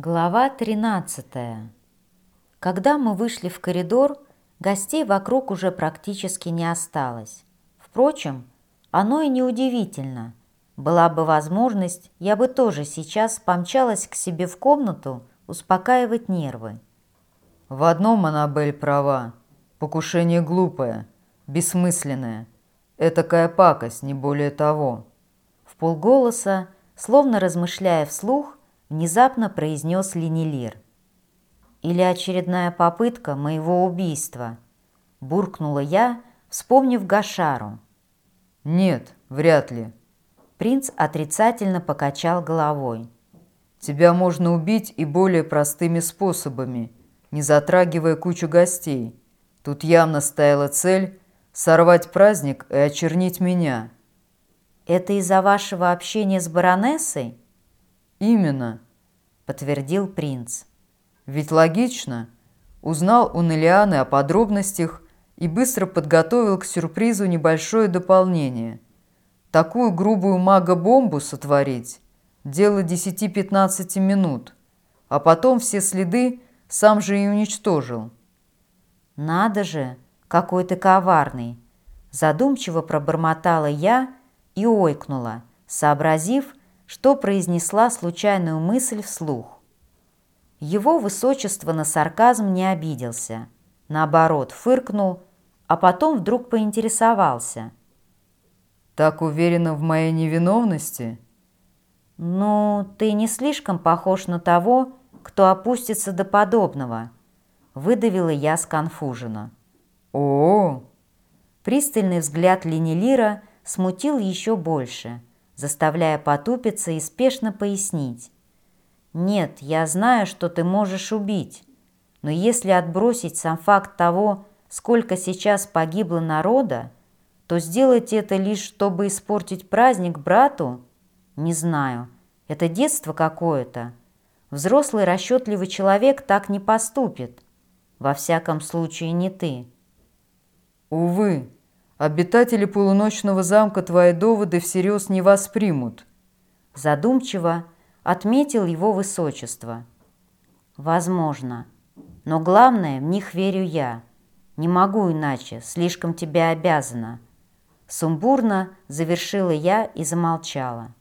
Глава 13 Когда мы вышли в коридор, гостей вокруг уже практически не осталось. Впрочем, оно и не удивительно. Была бы возможность, я бы тоже сейчас помчалась к себе в комнату успокаивать нервы. В одном Аннабель права. Покушение глупое, бессмысленное. Этакая пакость, не более того. В полголоса, словно размышляя вслух, внезапно произнес Ленилир. «Или очередная попытка моего убийства?» Буркнула я, вспомнив Гашару. «Нет, вряд ли». Принц отрицательно покачал головой. «Тебя можно убить и более простыми способами, не затрагивая кучу гостей. Тут явно стояла цель сорвать праздник и очернить меня». «Это из-за вашего общения с баронессой?» «Именно», — подтвердил принц. «Ведь логично. Узнал у Нелианы о подробностях и быстро подготовил к сюрпризу небольшое дополнение. Такую грубую мага-бомбу сотворить – дело 10-15 минут, а потом все следы сам же и уничтожил». «Надо же, какой ты коварный!» Задумчиво пробормотала я и ойкнула, сообразив, что произнесла случайную мысль вслух. Его высочество на сарказм не обиделся, наоборот, фыркнул, а потом вдруг поинтересовался. «Так уверена в моей невиновности?» «Ну, ты не слишком похож на того, кто опустится до подобного», выдавила я сконфуженно. О, -о, -о Пристальный взгляд Ленилира смутил еще больше – заставляя потупиться и спешно пояснить. «Нет, я знаю, что ты можешь убить, но если отбросить сам факт того, сколько сейчас погибло народа, то сделать это лишь, чтобы испортить праздник брату? Не знаю, это детство какое-то. Взрослый расчетливый человек так не поступит. Во всяком случае, не ты». «Увы», Обитатели полуночного замка твои доводы всерьез не воспримут. Задумчиво отметил его высочество. Возможно. Но главное, в них верю я. Не могу иначе, слишком тебе обязана. Сумбурно завершила я и замолчала.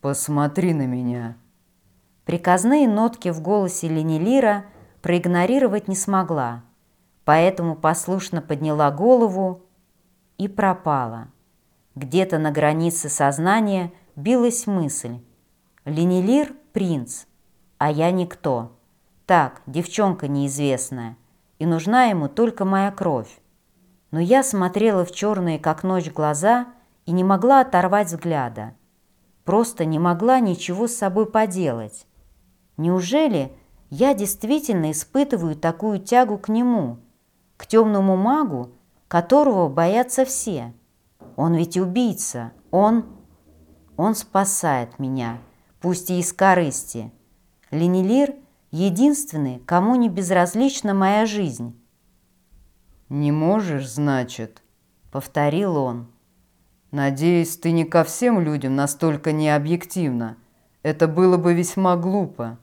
«Посмотри на меня!» Приказные нотки в голосе Ленилира проигнорировать не смогла, поэтому послушно подняла голову и пропала. Где-то на границе сознания билась мысль. Ленилир – принц, а я никто. Так, девчонка неизвестная, и нужна ему только моя кровь. Но я смотрела в черные, как ночь, глаза и не могла оторвать взгляда. Просто не могла ничего с собой поделать. Неужели я действительно испытываю такую тягу к нему, к темному магу, которого боятся все. Он ведь убийца, он... Он спасает меня, пусть и из корысти. Ленилир — единственный, кому не безразлична моя жизнь. «Не можешь, значит?» — повторил он. «Надеюсь, ты не ко всем людям настолько необъективна. Это было бы весьма глупо.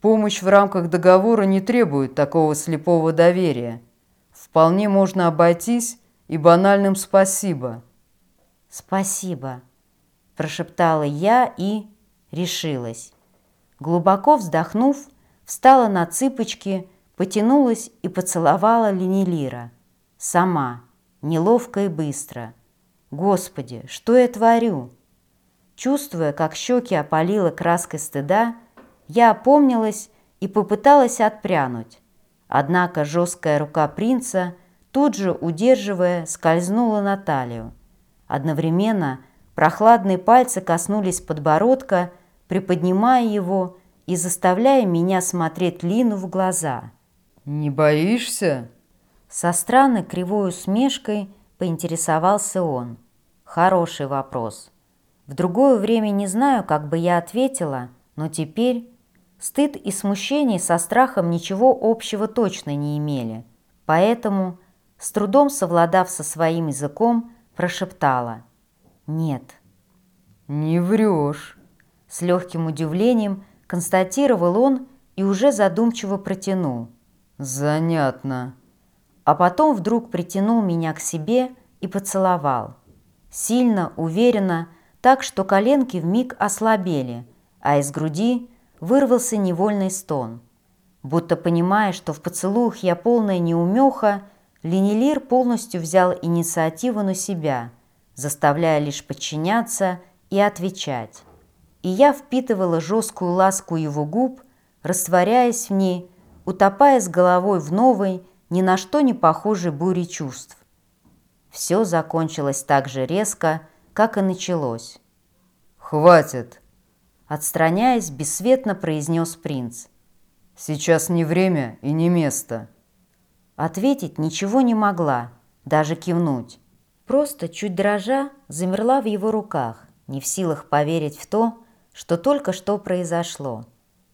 Помощь в рамках договора не требует такого слепого доверия вполне можно обойтись и банальным «спасибо». «Спасибо», – прошептала я и решилась. Глубоко вздохнув, встала на цыпочки, потянулась и поцеловала Ленилира. Сама, неловко и быстро. Господи, что я творю? Чувствуя, как щеки опалила краской стыда, я опомнилась и попыталась отпрянуть. Однако жесткая рука принца, тут же удерживая, скользнула на талию. Одновременно прохладные пальцы коснулись подбородка, приподнимая его и заставляя меня смотреть Лину в глаза. «Не боишься?» Со странной кривой усмешкой поинтересовался он. Хороший вопрос. В другое время не знаю, как бы я ответила, но теперь Стыд и смущение со страхом ничего общего точно не имели, поэтому, с трудом совладав со своим языком, прошептала «Нет». «Не врешь», — с легким удивлением констатировал он и уже задумчиво протянул. «Занятно». А потом вдруг притянул меня к себе и поцеловал. Сильно, уверенно, так что коленки вмиг ослабели, а из груди вырвался невольный стон. Будто понимая, что в поцелуях я полная неумеха, Ленилир полностью взял инициативу на себя, заставляя лишь подчиняться и отвечать. И я впитывала жесткую ласку его губ, растворяясь в ней, утопая с головой в новой, ни на что не похожей буре чувств. Все закончилось так же резко, как и началось. «Хватит!» Отстраняясь, бесцветно произнес принц. «Сейчас не время и не место». Ответить ничего не могла, даже кивнуть. Просто, чуть дрожа, замерла в его руках, не в силах поверить в то, что только что произошло,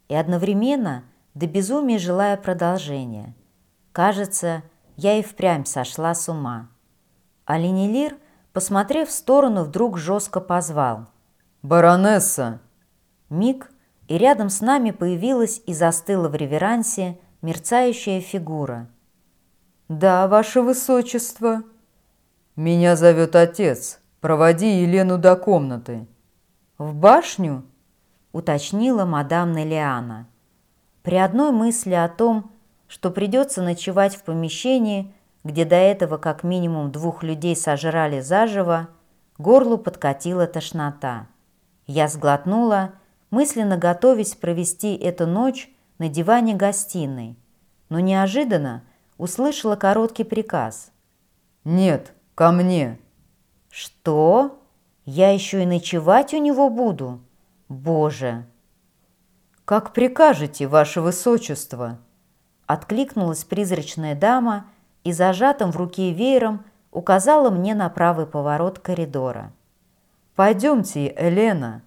и одновременно до безумия желая продолжения. Кажется, я и впрямь сошла с ума. А Ленилир, посмотрев в сторону, вдруг жестко позвал. «Баронесса!» Миг, и рядом с нами появилась и застыла в реверансе мерцающая фигура. «Да, ваше высочество!» «Меня зовет отец. Проводи Елену до комнаты». «В башню?» – уточнила мадам Нелиана. При одной мысли о том, что придется ночевать в помещении, где до этого как минимум двух людей сожрали заживо, горлу подкатила тошнота. Я сглотнула, мысленно готовясь провести эту ночь на диване гостиной, но неожиданно услышала короткий приказ. «Нет, ко мне». «Что? Я еще и ночевать у него буду? Боже!» «Как прикажете, ваше высочество!» Откликнулась призрачная дама и зажатым в руке веером указала мне на правый поворот коридора. «Пойдемте, Елена!»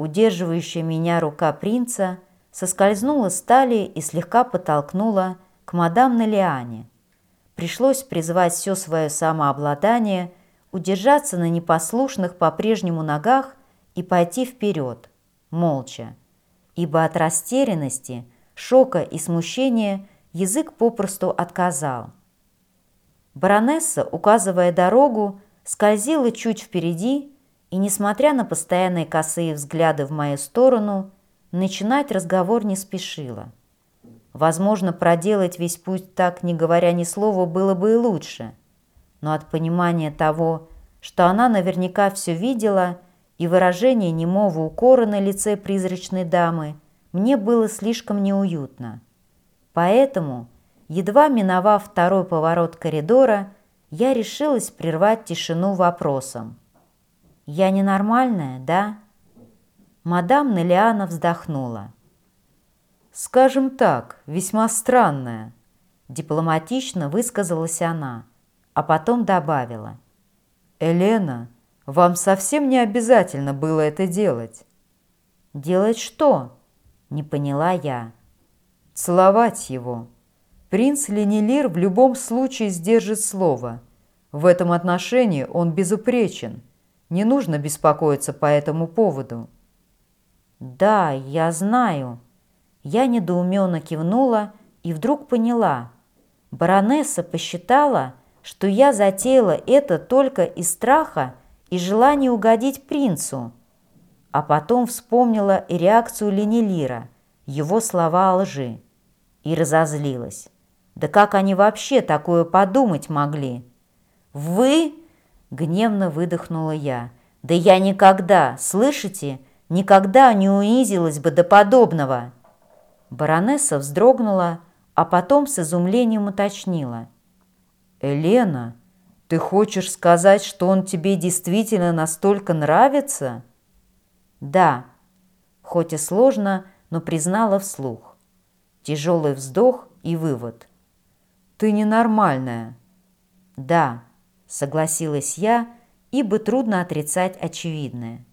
Удерживающая меня рука принца соскользнула с талии и слегка подтолкнула к мадам Налиане. Пришлось призвать все свое самообладание, удержаться на непослушных по-прежнему ногах и пойти вперед, молча, ибо от растерянности, шока и смущения язык попросту отказал. Баронесса, указывая дорогу, скользила чуть впереди и, несмотря на постоянные косые взгляды в мою сторону, начинать разговор не спешила. Возможно, проделать весь путь так, не говоря ни слова, было бы и лучше. Но от понимания того, что она наверняка все видела, и выражение немого укора на лице призрачной дамы, мне было слишком неуютно. Поэтому, едва миновав второй поворот коридора, я решилась прервать тишину вопросом. «Я ненормальная, да?» Мадам Нелиана вздохнула. «Скажем так, весьма странная», – дипломатично высказалась она, а потом добавила. «Елена, вам совсем не обязательно было это делать». «Делать что?» – не поняла я. «Целовать его. Принц Ленилир в любом случае сдержит слово. В этом отношении он безупречен». Не нужно беспокоиться по этому поводу». «Да, я знаю». Я недоуменно кивнула и вдруг поняла. Баронесса посчитала, что я затеяла это только из страха и желания угодить принцу. А потом вспомнила и реакцию Ленилира, его слова о лжи, и разозлилась. Да как они вообще такое подумать могли? «Вы Гневно выдохнула я. «Да я никогда, слышите, никогда не унизилась бы до подобного!» Баронесса вздрогнула, а потом с изумлением уточнила. «Елена, ты хочешь сказать, что он тебе действительно настолько нравится?» «Да», хоть и сложно, но признала вслух. Тяжелый вздох и вывод. «Ты ненормальная». «Да», согласилась я, ибо трудно отрицать очевидное.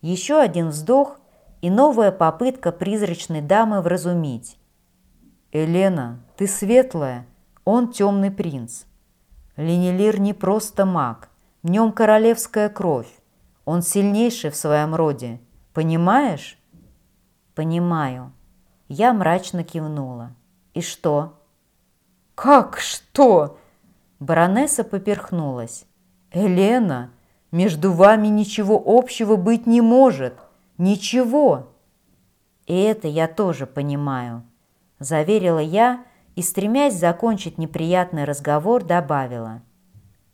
Еще один вздох и новая попытка призрачной дамы вразумить. «Елена, ты светлая, он темный принц. Ленилир не просто маг, в нем королевская кровь. Он сильнейший в своем роде, понимаешь?» «Понимаю». Я мрачно кивнула. «И что?» «Как что?» Баронесса поперхнулась. «Елена, между вами ничего общего быть не может. Ничего!» «И это я тоже понимаю», – заверила я и, стремясь закончить неприятный разговор, добавила.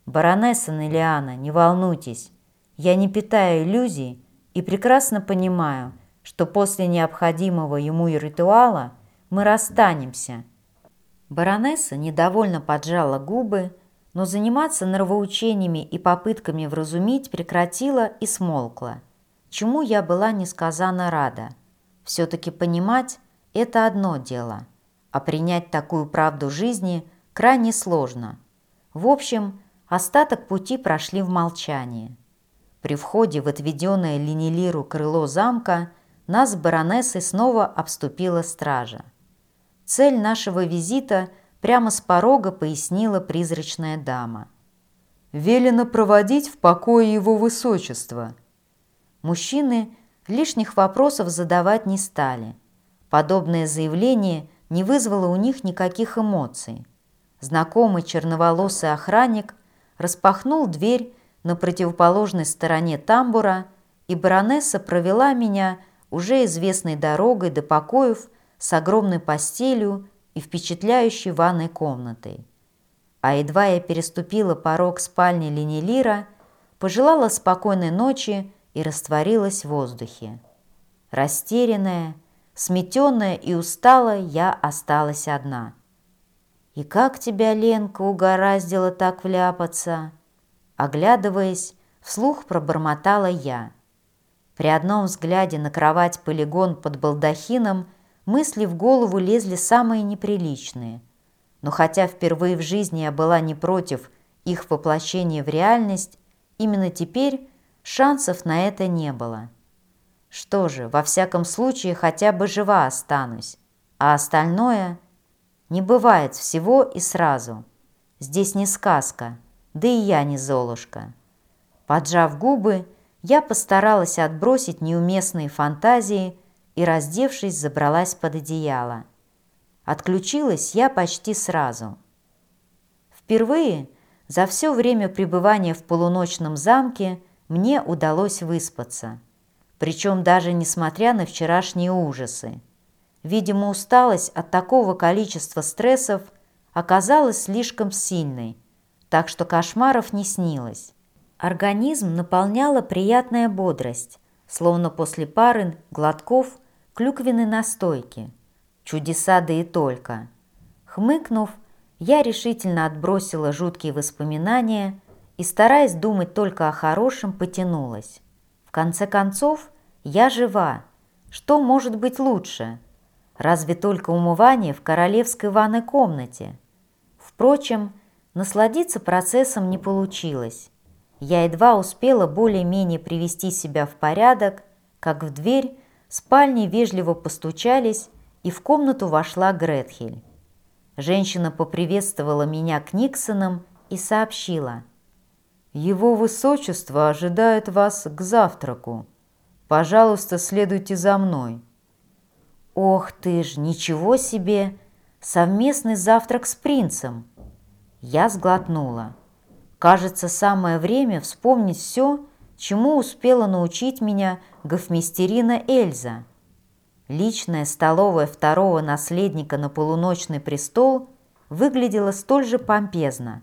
«Баронесса Нелиана, не волнуйтесь, я не питаю иллюзий и прекрасно понимаю, что после необходимого ему ритуала мы расстанемся». Баронесса недовольно поджала губы, но заниматься нравоучениями и попытками вразумить прекратила и смолкла, чему я была несказанно рада. Все-таки понимать – это одно дело, а принять такую правду жизни крайне сложно. В общем, остаток пути прошли в молчании. При входе в отведенное Ленилиру крыло замка нас с баронессой снова обступила стража. Цель нашего визита – Прямо с порога пояснила призрачная дама. «Велено проводить в покое его высочества». Мужчины лишних вопросов задавать не стали. Подобное заявление не вызвало у них никаких эмоций. Знакомый черноволосый охранник распахнул дверь на противоположной стороне тамбура, и баронесса провела меня уже известной дорогой до покоев с огромной постелью и впечатляющей ванной комнатой. А едва я переступила порог спальни Ленилира, пожелала спокойной ночи и растворилась в воздухе. Растерянная, сметенная и усталая, я осталась одна. «И как тебя, Ленка, угораздило так вляпаться?» Оглядываясь, вслух пробормотала я. При одном взгляде на кровать-полигон под балдахином – мысли в голову лезли самые неприличные. Но хотя впервые в жизни я была не против их воплощения в реальность, именно теперь шансов на это не было. Что же, во всяком случае, хотя бы жива останусь, а остальное не бывает всего и сразу. Здесь не сказка, да и я не Золушка. Поджав губы, я постаралась отбросить неуместные фантазии и, раздевшись, забралась под одеяло. Отключилась я почти сразу. Впервые за все время пребывания в полуночном замке мне удалось выспаться. Причем даже несмотря на вчерашние ужасы. Видимо, усталость от такого количества стрессов оказалась слишком сильной, так что кошмаров не снилось. Организм наполняла приятная бодрость, словно после пары глотков клюквенной настойки. Чудеса да и только. Хмыкнув, я решительно отбросила жуткие воспоминания и, стараясь думать только о хорошем, потянулась. В конце концов, я жива. Что может быть лучше? Разве только умывание в королевской ванной комнате? Впрочем, насладиться процессом не получилось. Я едва успела более-менее привести себя в порядок, как в дверь в спальне вежливо постучались, и в комнату вошла Гретхель. Женщина поприветствовала меня к Никсонам и сообщила. «Его высочество ожидает вас к завтраку. Пожалуйста, следуйте за мной». «Ох ты ж, ничего себе! Совместный завтрак с принцем!» Я сглотнула. Кажется, самое время вспомнить все, чему успела научить меня гофмистерина Эльза. Личная столовая второго наследника на полуночный престол выглядела столь же помпезно.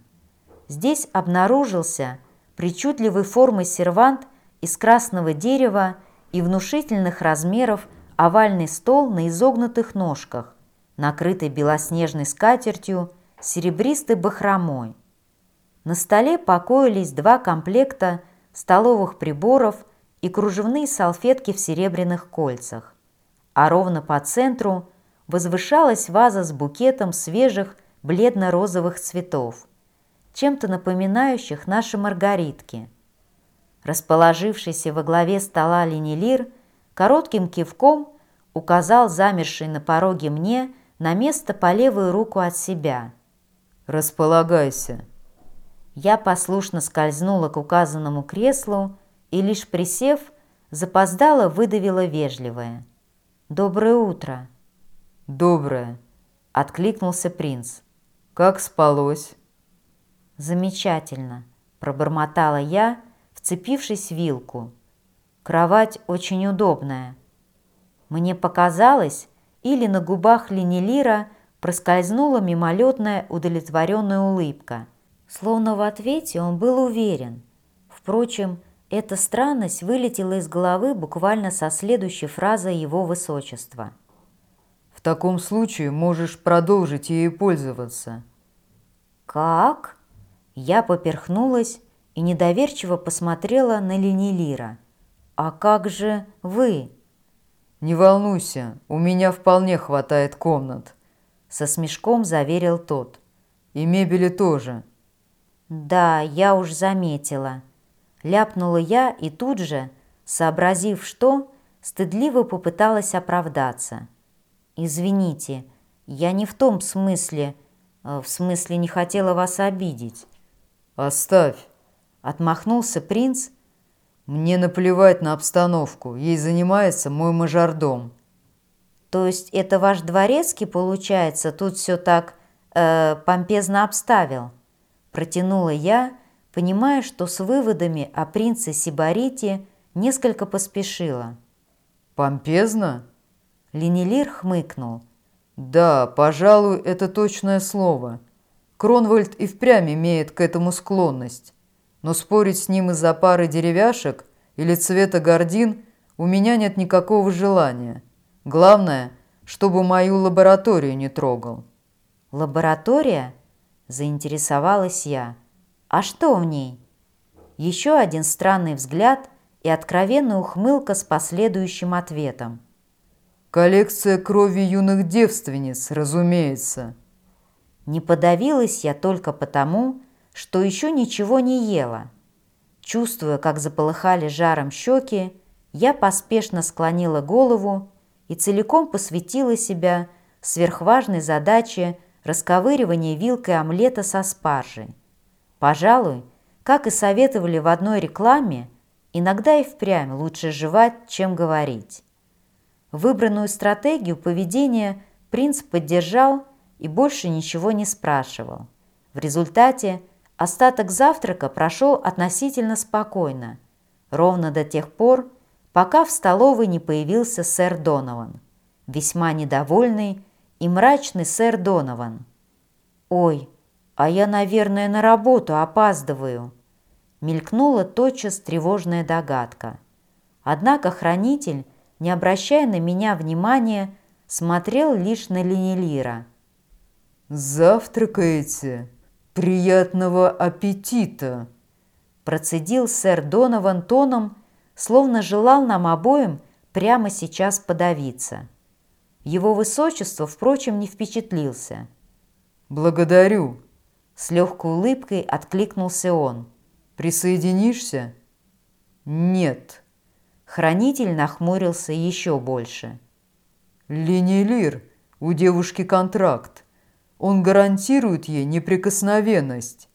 Здесь обнаружился причудливой формы сервант из красного дерева и внушительных размеров овальный стол на изогнутых ножках, накрытый белоснежной скатертью серебристой бахромой. На столе покоились два комплекта столовых приборов и кружевные салфетки в серебряных кольцах. А ровно по центру возвышалась ваза с букетом свежих бледно-розовых цветов, чем-то напоминающих наши маргаритки. Расположившийся во главе стола Ленилир коротким кивком указал замерший на пороге мне на место по левую руку от себя. «Располагайся», я послушно скользнула к указанному креслу и, лишь присев, запоздала выдавила вежливое. «Доброе утро!» «Доброе!» — откликнулся принц. «Как спалось?» «Замечательно!» — пробормотала я, вцепившись в вилку. «Кровать очень удобная». Мне показалось, или на губах Ленелира проскользнула мимолетная удовлетворенная улыбка. Словно в ответе он был уверен. Впрочем, эта странность вылетела из головы буквально со следующей фразой его высочества. «В таком случае можешь продолжить ею пользоваться». «Как?» Я поперхнулась и недоверчиво посмотрела на Ленилира. «А как же вы?» «Не волнуйся, у меня вполне хватает комнат», — со смешком заверил тот. «И мебели тоже». «Да, я уж заметила». Ляпнула я и тут же, сообразив что, стыдливо попыталась оправдаться. «Извините, я не в том смысле, э, в смысле не хотела вас обидеть». «Оставь!» — отмахнулся принц. «Мне наплевать на обстановку, ей занимается мой мажордом». «То есть это ваш дворецкий, получается, тут все так э, помпезно обставил?» Протянула я, понимая, что с выводами о принце Сибарите несколько поспешила. «Помпезно?» Ленилир хмыкнул. «Да, пожалуй, это точное слово». Кронвальд и впрямь имеет к этому склонность. Но спорить с ним из-за пары деревяшек или цвета гордин у меня нет никакого желания. Главное, чтобы мою лабораторию не трогал. «Лаборатория?» – заинтересовалась я. «А что в ней?» Еще один странный взгляд и откровенная ухмылка с последующим ответом. «Коллекция крови юных девственниц, разумеется». Не подавилась я только потому, что еще ничего не ела. Чувствуя, как заполыхали жаром щеки, я поспешно склонила голову и целиком посвятила себя сверхважной задаче расковыривания вилкой омлета со спаржей. Пожалуй, как и советовали в одной рекламе, иногда и впрямь лучше жевать, чем говорить. Выбранную стратегию поведения принц поддержал и больше ничего не спрашивал. В результате остаток завтрака прошел относительно спокойно, ровно до тех пор, пока в столовой не появился сэр Донован, весьма недовольный и мрачный сэр Донован. «Ой, а я, наверное, на работу опаздываю», мелькнула тотчас тревожная догадка. Однако хранитель, не обращая на меня внимания, смотрел лишь на Ленелира – «Завтракаете? Приятного аппетита!» Процедил сэр Донован тоном, словно желал нам обоим прямо сейчас подавиться. Его высочество, впрочем, не впечатлился. «Благодарю!» С легкой улыбкой откликнулся он. «Присоединишься?» «Нет». Хранитель нахмурился еще больше. «Ленелир, у девушки контракт. Он гарантирует ей неприкосновенность.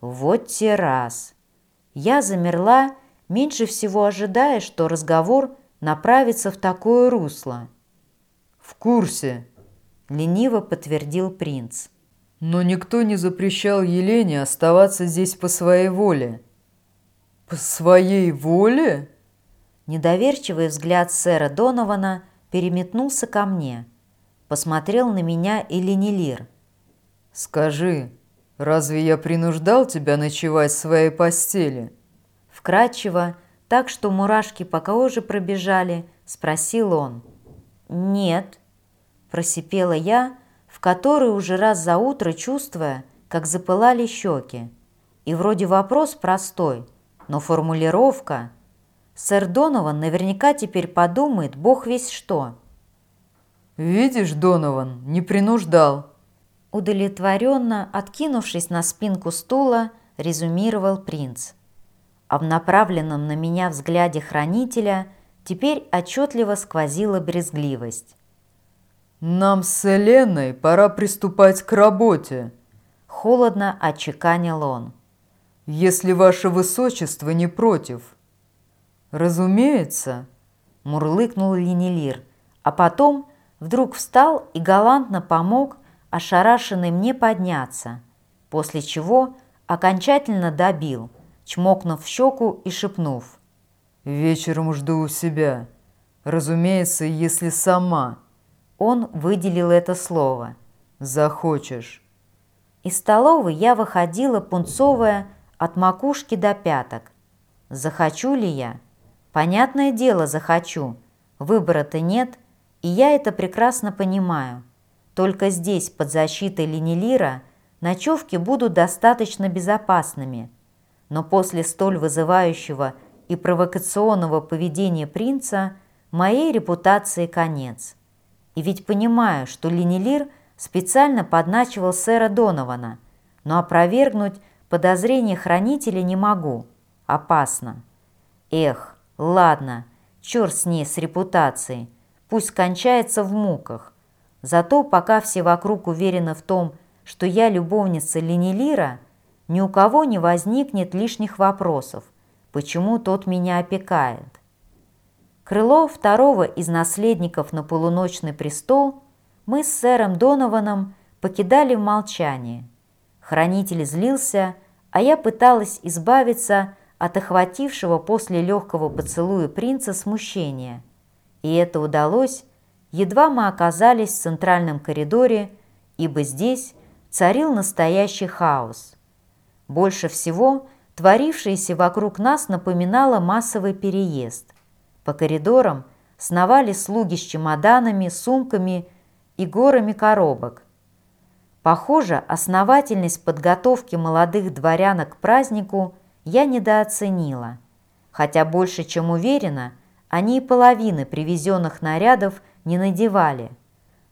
Вот те раз. Я замерла, меньше всего ожидая, что разговор направится в такое русло. «В курсе», — лениво подтвердил принц. «Но никто не запрещал Елене оставаться здесь по своей воле». «По своей воле?» Недоверчивый взгляд сэра Донована переметнулся ко мне посмотрел на меня и Ленилир. «Скажи, разве я принуждал тебя ночевать в своей постели?» Вкратчиво, так что мурашки по коже пробежали, спросил он. «Нет», – просипела я, в которой уже раз за утро чувствуя, как запылали щеки. И вроде вопрос простой, но формулировка. Сэр Донован наверняка теперь подумает, бог весь что. «Видишь, Донован, не принуждал». Удовлетворенно, откинувшись на спинку стула, резюмировал принц. А в направленном на меня взгляде хранителя теперь отчетливо сквозила брезгливость. «Нам с Еленой пора приступать к работе», — холодно отчеканил он. «Если ваше высочество не против». «Разумеется», — мурлыкнул Ленилир, — а потом вдруг встал и галантно помог ошарашенный мне подняться, после чего окончательно добил, чмокнув в щеку и шепнув. «Вечером жду у себя. Разумеется, если сама». Он выделил это слово. «Захочешь». Из столовой я выходила пунцовая от макушки до пяток. Захочу ли я? Понятное дело, захочу. Выбора-то нет, и я это прекрасно понимаю. Только здесь, под защитой Ленилира, ночевки будут достаточно безопасными. Но после столь вызывающего и провокационного поведения принца моей репутации конец. И ведь понимаю, что Ленилир специально подначивал сэра Донована, но опровергнуть подозрения хранителя не могу. Опасно. Эх, ладно, черт с ней, с репутацией. Пусть кончается в муках. Зато пока все вокруг уверены в том, что я любовница Ленилира, ни у кого не возникнет лишних вопросов, почему тот меня опекает. Крыло второго из наследников на полуночный престол мы с сэром Донованом покидали в молчании. Хранитель злился, а я пыталась избавиться от охватившего после легкого поцелуя принца смущения. И это удалось, едва мы оказались в центральном коридоре, ибо здесь царил настоящий хаос. Больше всего творившееся вокруг нас напоминало массовый переезд. По коридорам сновали слуги с чемоданами, сумками и горами коробок. Похоже, основательность подготовки молодых дворянок к празднику я недооценила, хотя больше чем уверена, они и половины привезенных нарядов не надевали.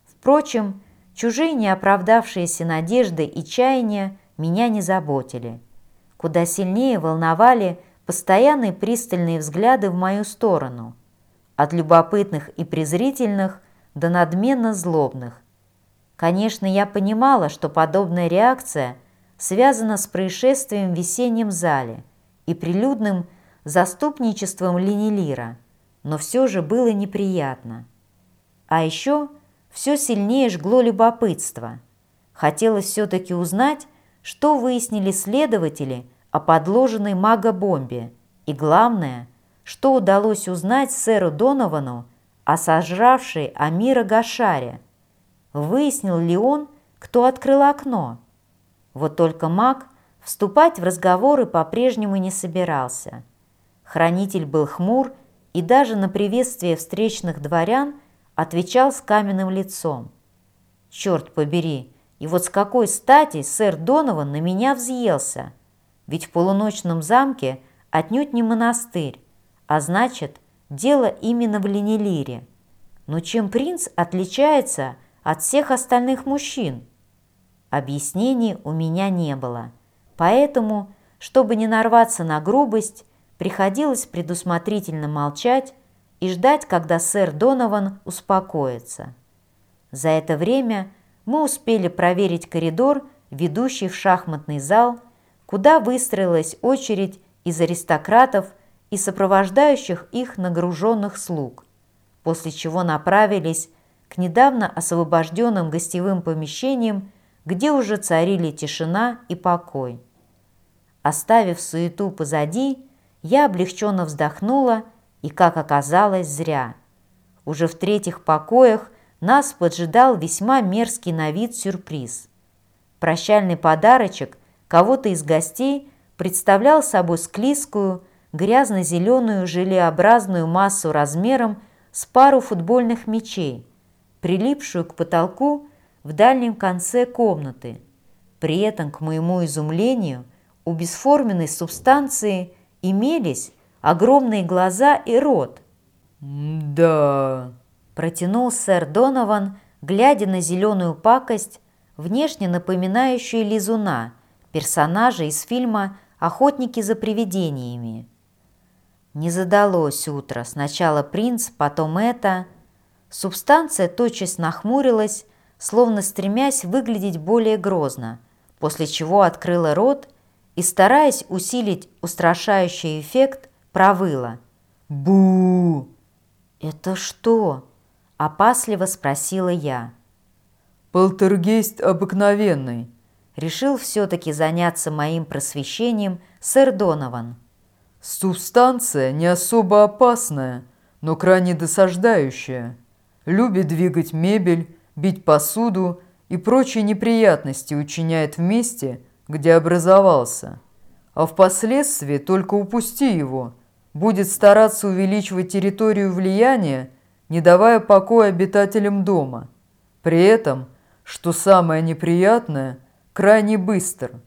Впрочем, чужие неоправдавшиеся надежды и чаяния меня не заботили. Куда сильнее волновали постоянные пристальные взгляды в мою сторону, от любопытных и презрительных до надменно злобных. Конечно, я понимала, что подобная реакция связана с происшествием в весеннем зале и прилюдным заступничеством Ленилира, но все же было неприятно. А еще все сильнее жгло любопытство. Хотелось все-таки узнать, что выяснили следователи о подложенной мага-бомбе и, главное, что удалось узнать сэру Доновану о сожравшей Амира Гашаре. Выяснил ли он, кто открыл окно? Вот только маг вступать в разговоры по-прежнему не собирался. Хранитель был хмур и даже на приветствие встречных дворян отвечал с каменным лицом. «Черт побери, и вот с какой стати сэр Донован на меня взъелся? Ведь в полуночном замке отнюдь не монастырь, а значит, дело именно в Ленелире. Но чем принц отличается от всех остальных мужчин? Объяснений у меня не было, поэтому, чтобы не нарваться на грубость, приходилось предусмотрительно молчать и ждать, когда сэр Донован успокоится. За это время мы успели проверить коридор, ведущий в шахматный зал, куда выстроилась очередь из аристократов и сопровождающих их нагруженных слуг, после чего направились к недавно освобожденным гостевым помещениям, где уже царили тишина и покой. Оставив суету позади, я облегченно вздохнула и, как оказалось, зря. Уже в третьих покоях нас поджидал весьма мерзкий на вид сюрприз. Прощальный подарочек кого-то из гостей представлял собой склизкую, грязно-зеленую желеобразную массу размером с пару футбольных мячей, прилипшую к потолку в дальнем конце комнаты. При этом, к моему изумлению, у бесформенной субстанции имелись огромные глаза и рот. «Да...» – протянул сэр Донован, глядя на зеленую пакость, внешне напоминающую лизуна, персонажа из фильма «Охотники за привидениями». Не задалось утро. Сначала принц, потом это. Субстанция тотчас нахмурилась, словно стремясь выглядеть более грозно, после чего открыла рот и, стараясь усилить устрашающий эффект, провыла. бу «Это что?» Опасливо спросила я. «Полтергейст обыкновенный», решил все-таки заняться моим просвещением сэр Донован. Субстанция не особо опасная, но крайне досаждающая. Любит двигать мебель, бить посуду и прочие неприятности учиняет в месте, где образовался. А впоследствии только упусти его, будет стараться увеличивать территорию влияния, не давая покоя обитателям дома. При этом, что самое неприятное – крайне быстр.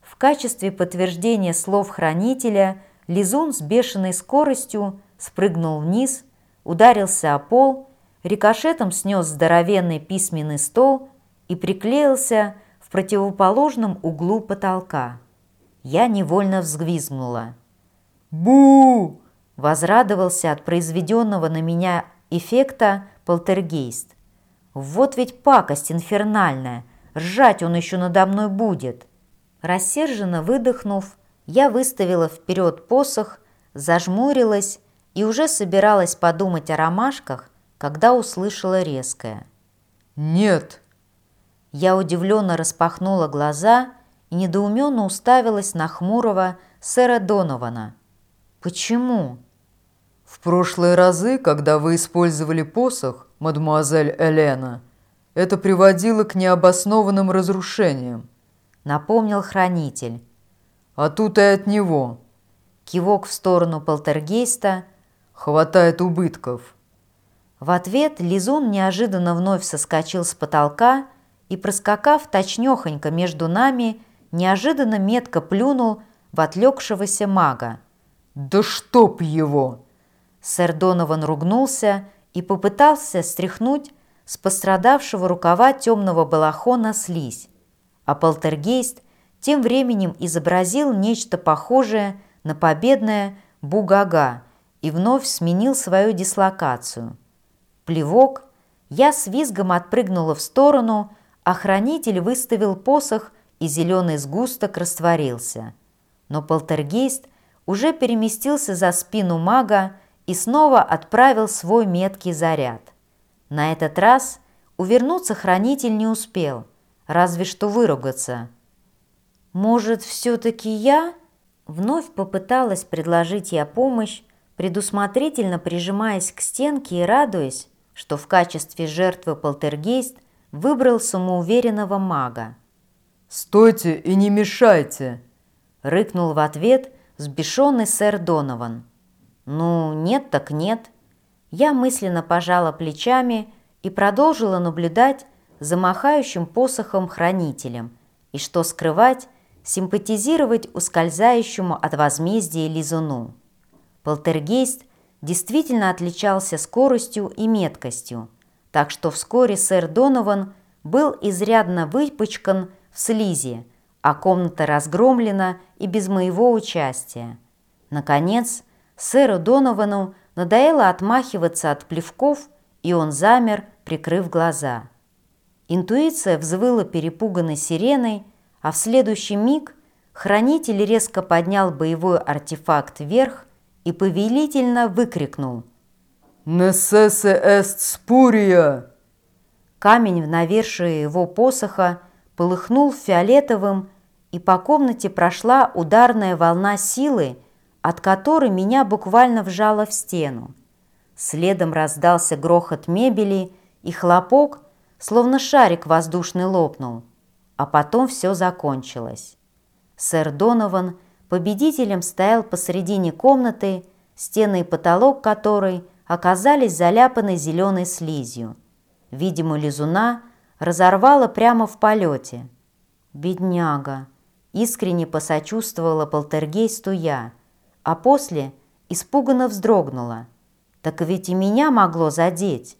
В качестве подтверждения слов хранителя Лизун с бешеной скоростью спрыгнул вниз, ударился о пол, рикошетом снес здоровенный письменный стол и приклеился в противоположном углу потолка. Я невольно взвизгнула. «Бу!» – возрадовался от произведенного на меня эффекта полтергейст. «Вот ведь пакость инфернальная!» Ржать он еще надо мной будет. Рассерженно выдохнув, я выставила вперед посох, зажмурилась и уже собиралась подумать о ромашках, когда услышала резкое. «Нет!» Я удивленно распахнула глаза и недоуменно уставилась на хмурого сэра Донована. «Почему?» «В прошлые разы, когда вы использовали посох, мадемуазель Элена, это приводило к необоснованным разрушениям. Напомнил хранитель. А тут и от него. Кивок в сторону полтергейста. Хватает убытков. В ответ Лизун неожиданно вновь соскочил с потолка и, проскакав точнёхонько между нами, неожиданно метко плюнул в отлегшегося мага. «Да чтоб его!» Сэр Донован ругнулся и попытался стряхнуть с пострадавшего рукава темного балахона слизь, а полтергейст тем временем изобразил нечто похожее на победное бугага и вновь сменил свою дислокацию. Плевок, я с визгом отпрыгнула в сторону, а хранитель выставил посох, и зеленый сгусток растворился. Но полтергейст уже переместился за спину мага и снова отправил свой меткий заряд. На этот раз увернуться хранитель не успел, разве что выругаться. «Может, все-таки я?» Вновь попыталась предложить я помощь, предусмотрительно прижимаясь к стенке и радуясь, что в качестве жертвы полтергейст выбрал самоуверенного мага. «Стойте и не мешайте!» — рыкнул в ответ сбешенный сэр Донован. «Ну, нет так нет», я мысленно пожала плечами и продолжила наблюдать за махающим посохом хранителем и, что скрывать, симпатизировать ускользающему от возмездия лизуну. Полтергейст действительно отличался скоростью и меткостью, так что вскоре сэр Донован был изрядно выпачкан в слизи, а комната разгромлена и без моего участия. Наконец, сэру Доновану Надоело отмахиваться от плевков, и он замер, прикрыв глаза. Интуиция взвыла перепуганной сиреной, а в следующий миг хранитель резко поднял боевой артефакт вверх и повелительно выкрикнул «Несесе эст спурия!» Камень в навершие его посоха полыхнул фиолетовым, и по комнате прошла ударная волна силы, от которой меня буквально вжало в стену. Следом раздался грохот мебели и хлопок, словно шарик воздушный лопнул. А потом все закончилось. Сэр Донован победителем стоял посредине комнаты, стены и потолок которой оказались заляпаны зеленой слизью. Видимо, лизуна разорвала прямо в полете. «Бедняга!» Искренне посочувствовала полтергейсту я – а после испуганно вздрогнула. Так ведь и меня могло задеть.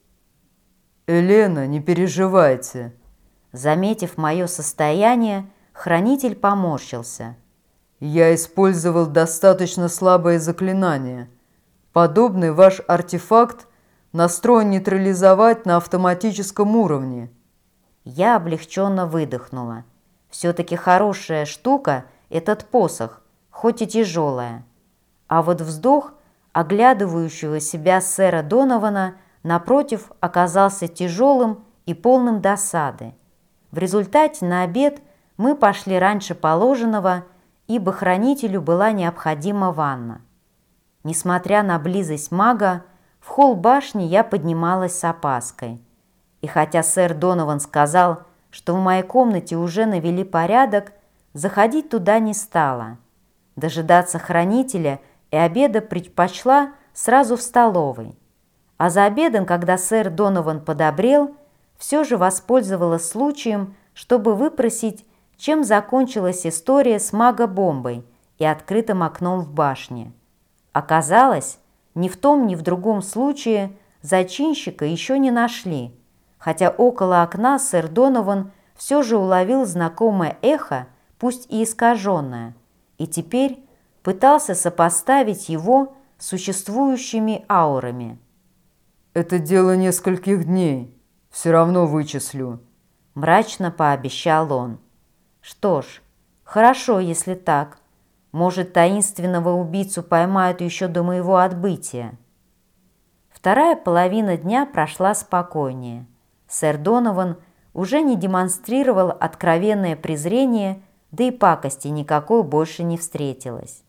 «Елена, не переживайте!» Заметив мое состояние, хранитель поморщился. «Я использовал достаточно слабое заклинание. Подобный ваш артефакт настроен нейтрализовать на автоматическом уровне». Я облегченно выдохнула. Все-таки хорошая штука этот посох, хоть и тяжелая. А вот вздох оглядывающего себя сэра Донована напротив, оказался тяжелым и полным досады. В результате на обед мы пошли раньше положенного, ибо хранителю была необходима ванна. Несмотря на близость мага, в холл башни я поднималась с опаской. И хотя сэр Донован сказал, что в моей комнате уже навели порядок, заходить туда не стала. Дожидаться хранителя и обеда предпочла сразу в столовой. А за обедом, когда сэр Донован подобрел, все же воспользовалась случаем, чтобы выпросить, чем закончилась история с мага-бомбой и открытым окном в башне. Оказалось, ни в том, ни в другом случае зачинщика еще не нашли, хотя около окна сэр Донован все же уловил знакомое эхо, пусть и искаженное, и теперь пытался сопоставить его с существующими аурами. «Это дело нескольких дней, все равно вычислю», – мрачно пообещал он. «Что ж, хорошо, если так», может, таинственного убийцу поймают еще до моего отбытия. Вторая половина дня прошла спокойнее. Сэр Донован уже не демонстрировал откровенное презрение, да и пакости никакой больше не встретилось.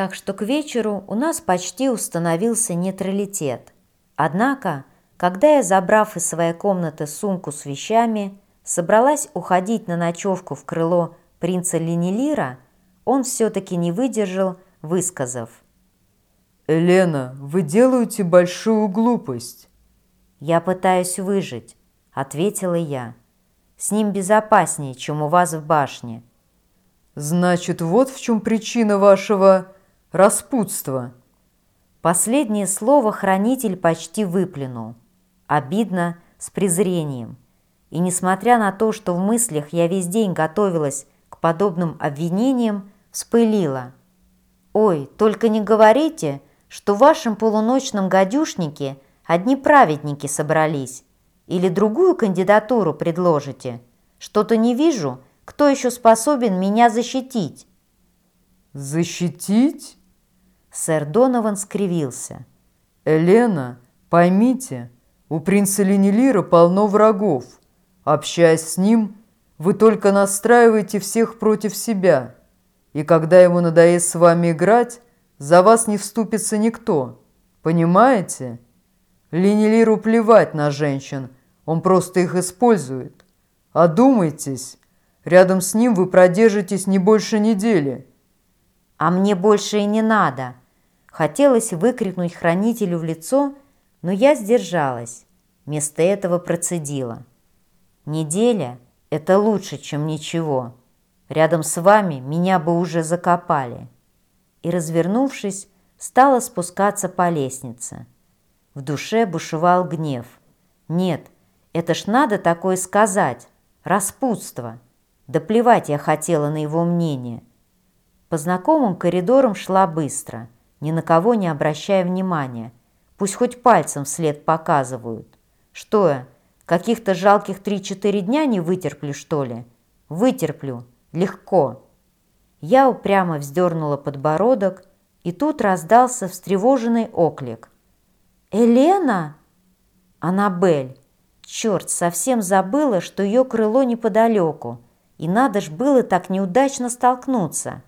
Так что к вечеру у нас почти установился нейтралитет. Однако, когда я, забрав из своей комнаты сумку с вещами, собралась уходить на ночевку в крыло принца Ленилира, он все-таки не выдержал, высказав. «Елена, вы делаете большую глупость». «Я пытаюсь выжить», — ответила я. «С ним безопаснее, чем у вас в башне». «Значит, вот в чем причина вашего распутства». Последнее слово хранитель почти выплюнул. Обидно, с презрением. И несмотря на то, что в мыслях я весь день готовилась к подобным обвинениям, вспылила. «Ой, только не говорите, что в вашем полуночном гадюшнике одни праведники собрались. Или другую кандидатуру предложите. Что-то не вижу, кто еще способен меня защитить». «Защитить?» Сэр Донован скривился. «Элена, поймите, у принца Ленилира полно врагов. Общаясь с ним, вы только настраиваете всех против себя. И когда ему надоест с вами играть, за вас не вступится никто. Понимаете? Ленилиру плевать на женщин, он просто их использует. Одумайтесь, рядом с ним вы продержитесь не больше недели. А мне больше и не надо. Хотелось выкрикнуть хранителю в лицо, но я сдержалась. Вместо этого процедила. Неделя – это лучше, чем ничего. Рядом с вами меня бы уже закопали. И, развернувшись, стала спускаться по лестнице. В душе бушевал гнев. Нет, это ж надо такое сказать. Распутство. Да плевать я хотела на его мнение. По знакомым коридорам шла быстро, ни на кого не обращая внимания. Пусть хоть пальцем вслед показывают. Что я, каких-то жалких три-четыре дня не вытерплю, что ли? Вытерплю легко. Я упрямо вздернула подбородок, и тут раздался встревоженный оклик. «Елена?» «Аннабель! Черт, совсем забыла, что ее крыло неподалеку, и надо ж было так неудачно столкнуться».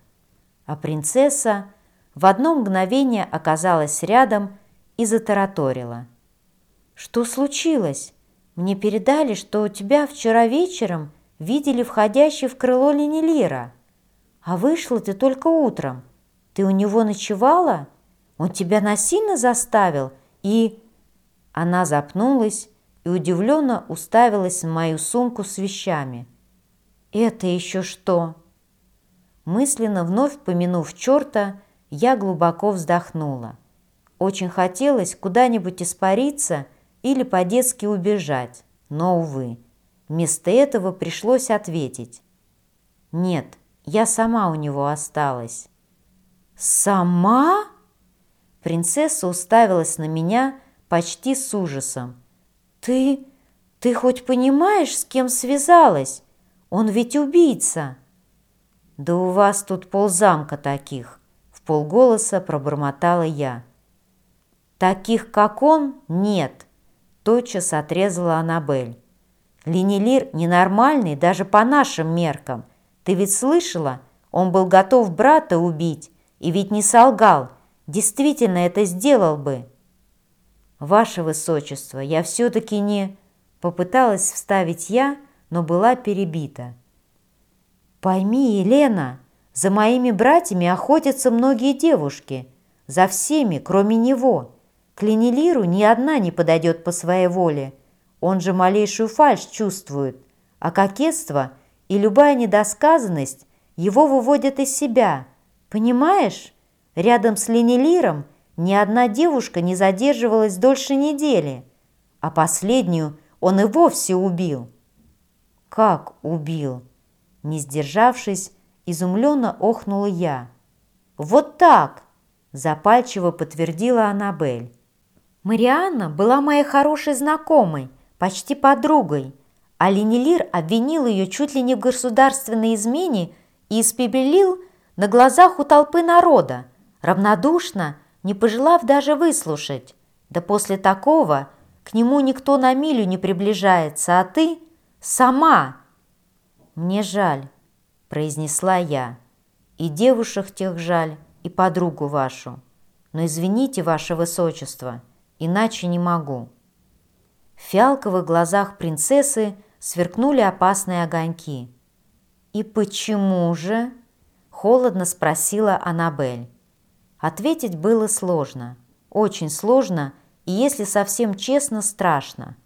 А принцесса в одно мгновение оказалась рядом и затараторила. «Что случилось? Мне передали, что у тебя вчера вечером видели входящий в крыло Ленилира. А вышла ты только утром. Ты у него ночевала? Он тебя насильно заставил и...» Она запнулась и удивленно уставилась в мою сумку с вещами. «Это еще что?» Мысленно вновь помянув черта, я глубоко вздохнула. Очень хотелось куда-нибудь испариться или по-детски убежать, но, увы. Вместо этого пришлось ответить. «Нет, я сама у него осталась». «Сама?» Принцесса уставилась на меня почти с ужасом. «Ты... ты хоть понимаешь, с кем связалась? Он ведь убийца!» «Да у вас тут ползамка таких!» В полголоса пробормотала я. «Таких, как он, нет. тотчас отрезала Аннабель. Ленилир ненормальный даже по нашим меркам. Ты ведь слышала? Он был готов брата убить, и ведь не солгал. Действительно это сделал бы. Ваше Высочество, я все-таки не... Попыталась вставить я, но была перебита. Пойми, Елена, за моими братьями охотятся многие девушки. За всеми, кроме него. К Ленилиру ни одна не подойдет по своей воле. Он же малейшую фальшь чувствует. А кокетство и любая недосказанность его выводят из себя. Понимаешь? Рядом с Ленилиром ни одна девушка не задерживалась дольше недели, а последнюю он и вовсе убил. Как убил? Не сдержавшись, изумленно охнула я. Вот так, запальчиво подтвердила Аннабель. Марианна была моей хорошей знакомой, почти подругой, а Ленилир обвинил ее чуть ли не в государственной измене и испепелил на глазах у толпы народа, равнодушно, не пожелав даже выслушать. Да после такого к нему никто на милю не приближается, а ты сама. Мне жаль, произнесла я, и девушек тех жаль, и подругу вашу. Но извините, ваше высочество, иначе не могу. В фиалковых глазах принцессы сверкнули опасные огоньки. «И почему же?» – холодно спросила Аннабель. Ответить было сложно, очень сложно и, если совсем честно, страшно.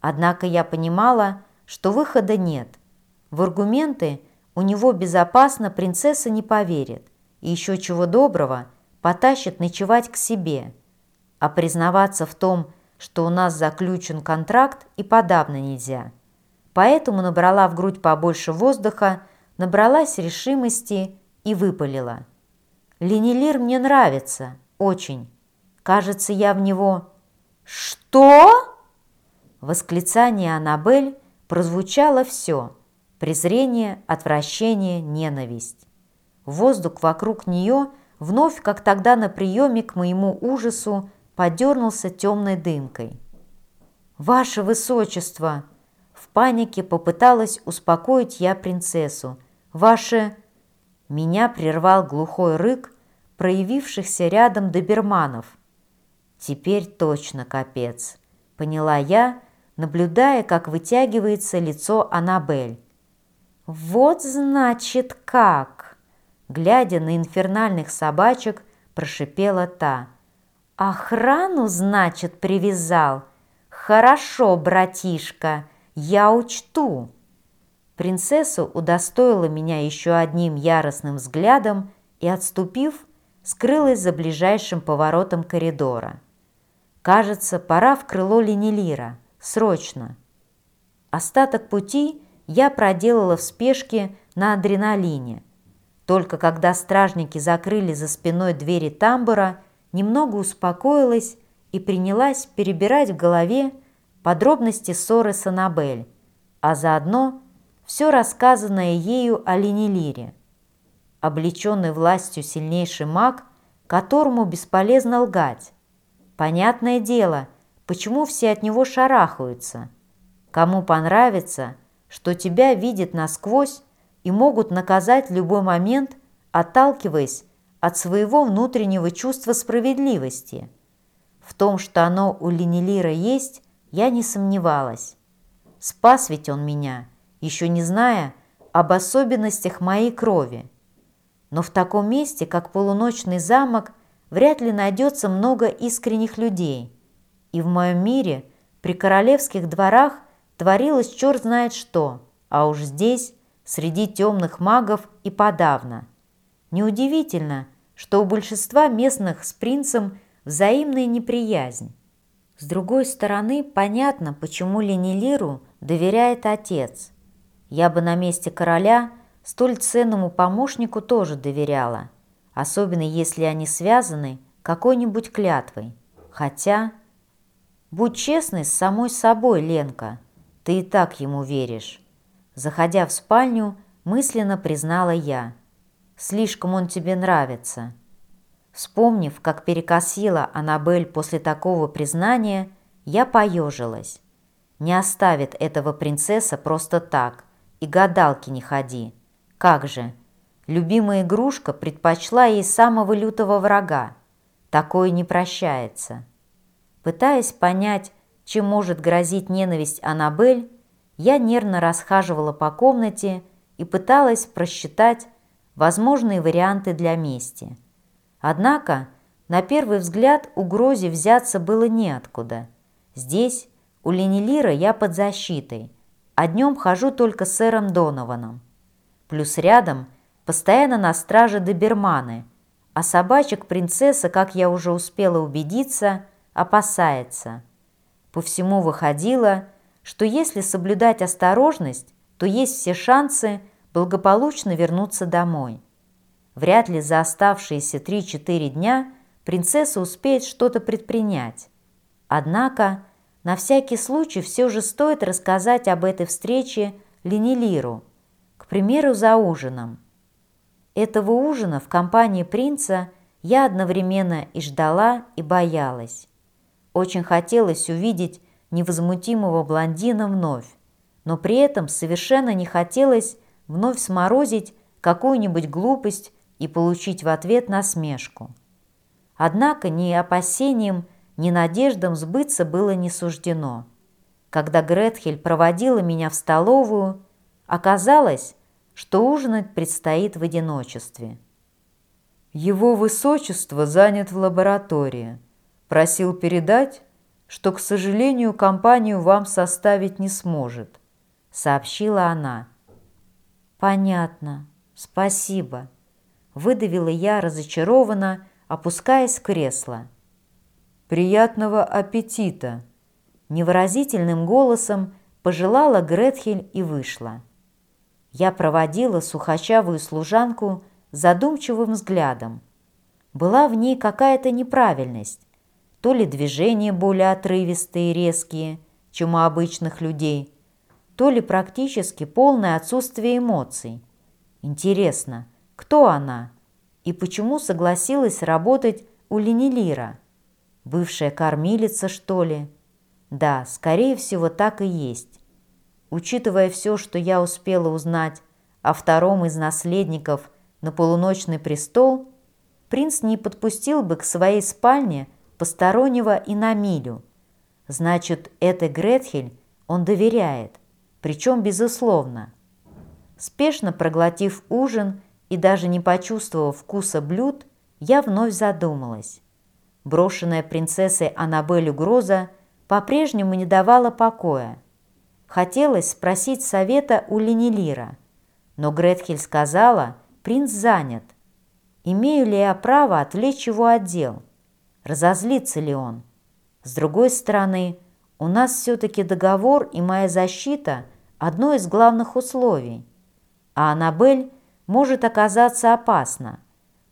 Однако я понимала, что выхода нет. В аргументы у него безопасно принцесса не поверит и еще чего доброго потащит ночевать к себе. А признаваться в том, что у нас заключен контракт, и подавно нельзя. Поэтому набрала в грудь побольше воздуха, набралась решимости и выпалила – Ленилир мне нравится, очень. Кажется, я в него... Что? Восклицание Аннабель прозвучало все. Презрение, отвращение, ненависть. Воздух вокруг нее вновь, как тогда на приеме к моему ужасу, подернулся темной дымкой. «Ваше Высочество!» В панике попыталась успокоить я принцессу. «Ваше...» Меня прервал глухой рык, проявившихся рядом доберманов. Теперь точно капец, поняла я, наблюдая, как вытягивается лицо Аннабель. Вот значит как! Глядя на инфернальных собачек, прошипела та. Охрану, значит, привязал? Хорошо, братишка, я учту. Принцессу удостоила меня еще одним яростным взглядом и, отступив, скрылась за ближайшим поворотом коридора. Кажется, пора в крыло Ленилира. Срочно. Остаток пути я проделала в спешке на адреналине. Только когда стражники закрыли за спиной двери тамбура, немного успокоилась и принялась перебирать в голове подробности ссоры с Аннабель, а заодно все рассказанное ею о Ленилире облеченный властью сильнейший маг, которому бесполезно лгать. Понятное дело, почему все от него шарахаются. Кому понравится, что тебя видят насквозь и могут наказать в любой момент, отталкиваясь от своего внутреннего чувства справедливости. В том, что оно у Ленилира есть, я не сомневалась. Спас ведь он меня, еще не зная об особенностях моей крови. Но в таком месте, как полуночный замок, вряд ли найдется много искренних людей. И в моем мире при королевских дворах творилось черт знает что, а уж здесь, среди темных магов и подавно. Неудивительно, что у большинства местных с принцем взаимная неприязнь. С другой стороны, понятно, почему Ленилиру доверяет отец. Я бы на месте короля – столь ценному помощнику тоже доверяла, особенно если они связаны какой-нибудь клятвой. Хотя, будь честной с самой собой, Ленка, ты и так ему веришь. Заходя в спальню, мысленно признала я. Слишком он тебе нравится. Вспомнив, как перекосила Аннабель после такого признания, Я поежилась. Не оставит этого принцесса просто так. И гадалки не ходи. Как же? Любимая игрушка предпочла ей самого лютого врага. Такое не прощается. Пытаясь понять, чем может грозить ненависть Аннабель, я нервно расхаживала по комнате и пыталась просчитать возможные варианты для мести. Однако, на первый взгляд, угрозе взяться было неоткуда. Здесь, у Ленилира, я под защитой, а днем хожу только с сэром Донованом. Плюс рядом постоянно на страже доберманы, а собачек принцесса, как я уже успела убедиться, опасается. По всему выходило, что если соблюдать осторожность, то есть все шансы благополучно вернуться домой. Вряд ли за оставшиеся 3-4 дня принцесса успеет что-то предпринять. Однако, на всякий случай все же стоит рассказать об этой встрече Ленилиру, к примеру, за ужином. Этого ужина в компании принца я одновременно и ждала, и боялась. Очень хотелось увидеть невозмутимого блондина вновь, но при этом совершенно не хотелось вновь сморозить какую-нибудь глупость и получить в ответ насмешку. Однако ни опасениям, ни надеждам сбыться было не суждено. Когда Гретхель проводила меня в столовую, оказалось, что ужинать предстоит в одиночестве. Его высочество занят в лаборатории. Просил передать, что, к сожалению, компанию вам составить не сможет, сообщила она. Понятно, спасибо, выдавила я разочарованно, опускаясь в кресло. Приятного аппетита, невыразительным голосом пожелала Гретхель и вышла. Я проводила сухощавую служанку задумчивым взглядом. Была в ней какая-то неправильность. То ли движения более отрывистые и резкие, чем у обычных людей, то ли практически полное отсутствие эмоций. Интересно, кто она и почему согласилась работать у Ленилира? Бывшая кормилица, что ли? Да, скорее всего, так и есть. Учитывая все, что я успела узнать о втором из наследников на полуночный престол, принц не подпустил бы к своей спальне постороннего и на милю. Значит, этой Гретхель он доверяет, причем безусловно. Спешно проглотив ужин и даже не почувствовав вкуса блюд, я вновь задумалась. Брошенная принцессой Аннабель угроза по-прежнему не давала покоя. Хотелось спросить совета у Ленилира, но Гретхель сказала, принц занят. Имею ли я право отвлечь его от дел? Разозлится ли он? С другой стороны, у нас все-таки договор и моя защита – одно из главных условий. А Аннабель может оказаться опасна,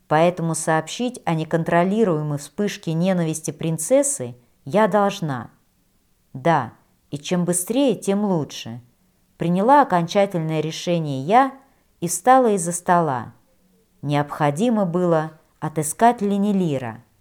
поэтому сообщить о неконтролируемой вспышке ненависти принцессы я должна. Да, и чем быстрее, тем лучше. Приняла окончательное решение я и встала из-за стола. Необходимо было отыскать Ленилира –